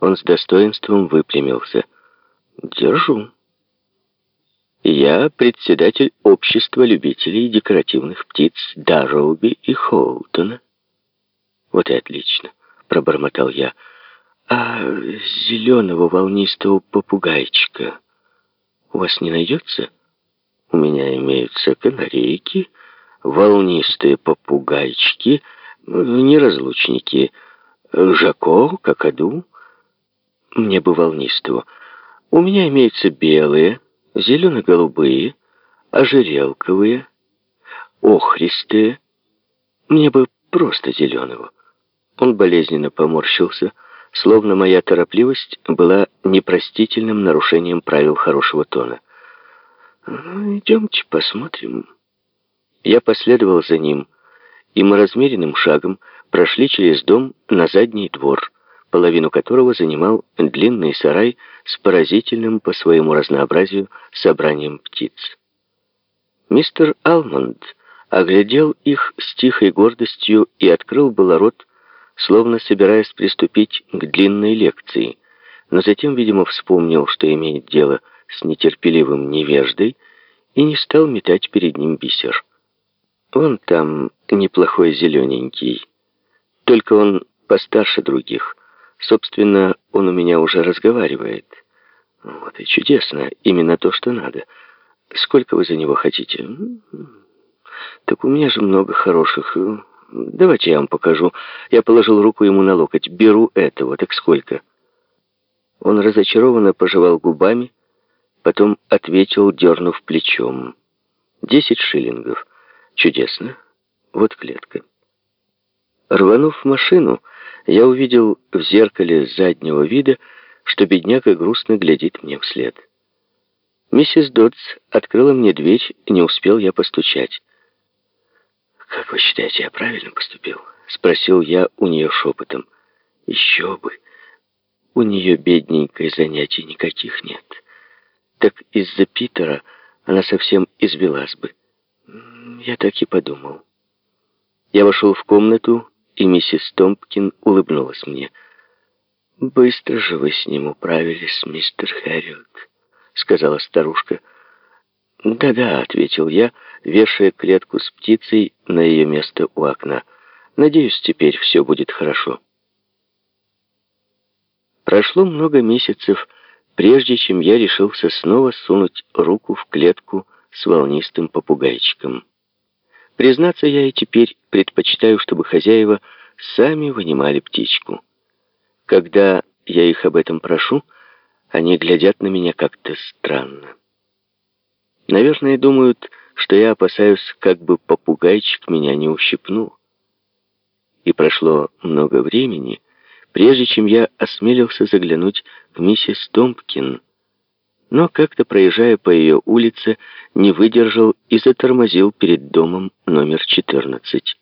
Он с достоинством выпрямился. «Держу. Я председатель общества любителей декоративных птиц Дарроуби и Хоултона». «Вот и отлично», — пробормотал я. «А зеленого волнистого попугайчика у вас не найдется?» «У меня имеются канарейки, волнистые попугайчики, неразлучники, Жако, Какаду. Мне бы волнистого. У меня имеются белые, зелено-голубые, ожерелковые, охристые. Мне бы просто зеленого. Он болезненно поморщился, словно моя торопливость была непростительным нарушением правил хорошего тона. «Ну, «Идемте посмотрим». Я последовал за ним, и мы размеренным шагом прошли через дом на задний двор, половину которого занимал длинный сарай с поразительным по своему разнообразию собранием птиц. Мистер Алмонд оглядел их с тихой гордостью и открыл было рот, словно собираясь приступить к длинной лекции, но затем, видимо, вспомнил, что имеет дело с нетерпеливым невеждой, и не стал метать перед ним бисер. Вон там неплохой зелененький. Только он постарше других. Собственно, он у меня уже разговаривает. Вот и чудесно. Именно то, что надо. Сколько вы за него хотите? Так у меня же много хороших. Давайте я вам покажу. Я положил руку ему на локоть. Беру этого. Так сколько? Он разочарованно пожевал губами, потом ответил, дернув плечом. Десять шиллингов. Чудесно. Вот клетка. Рванув машину, я увидел в зеркале заднего вида, что бедняга грустно глядит мне вслед. Миссис Додс открыла мне дверь, не успел я постучать. «Как вы считаете, я правильно поступил?» — спросил я у нее шепотом. «Еще бы! У нее бедненькой занятий никаких нет. Так из-за Питера она совсем извелась бы. Я так и подумал. Я вошел в комнату, и миссис Томпкин улыбнулась мне. «Быстро же вы с ним управились, мистер Хэрриот», — сказала старушка. «Да-да», — ответил я, вешая клетку с птицей на ее место у окна. «Надеюсь, теперь все будет хорошо». Прошло много месяцев, прежде чем я решился снова сунуть руку в клетку с волнистым попугайчиком. Признаться, я и теперь предпочитаю, чтобы хозяева сами вынимали птичку. Когда я их об этом прошу, они глядят на меня как-то странно. Наверное, думают, что я опасаюсь, как бы попугайчик меня не ущипнул. И прошло много времени, прежде чем я осмелился заглянуть к миссис Томпкин, но как-то проезжая по ее улице, не выдержал и затормозил перед домом номер 14.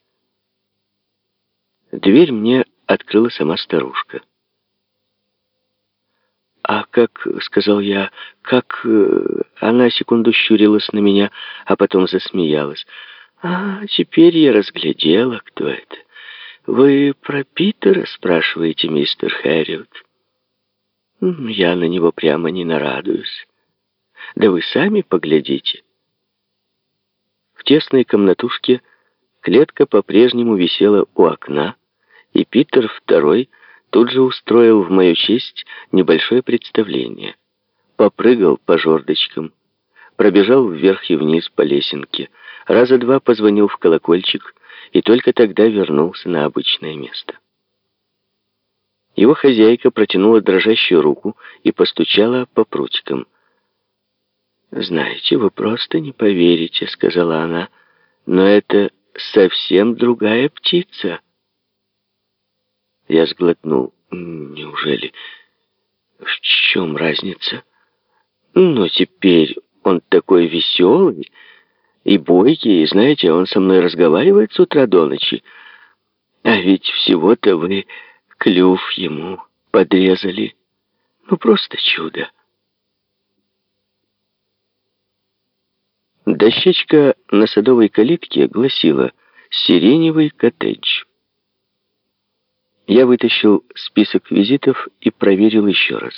Дверь мне открыла сама старушка. «А как, — сказал я, — как...» э, Она секунду щурилась на меня, а потом засмеялась. «А, теперь я разглядела, кто это. Вы про Питера спрашиваете, мистер Хэрриот?» Я на него прямо не нарадуюсь. Да вы сами поглядите. В тесной комнатушке клетка по-прежнему висела у окна, и Питер II тут же устроил в мою честь небольшое представление. Попрыгал по жердочкам, пробежал вверх и вниз по лесенке, раза два позвонил в колокольчик и только тогда вернулся на обычное место. Его хозяйка протянула дрожащую руку и постучала по прутикам. «Знаете, вы просто не поверите», — сказала она, — «но это совсем другая птица». Я сглотнул. «Неужели? В чем разница?» «Но теперь он такой веселый и бойкий, и, знаете, он со мной разговаривает с утра до ночи. А ведь всего-то вы клюв ему подрезали. Ну, просто чудо. Дощечка на садовой калитке гласила «Сиреневый коттедж». Я вытащил список визитов и проверил еще раз.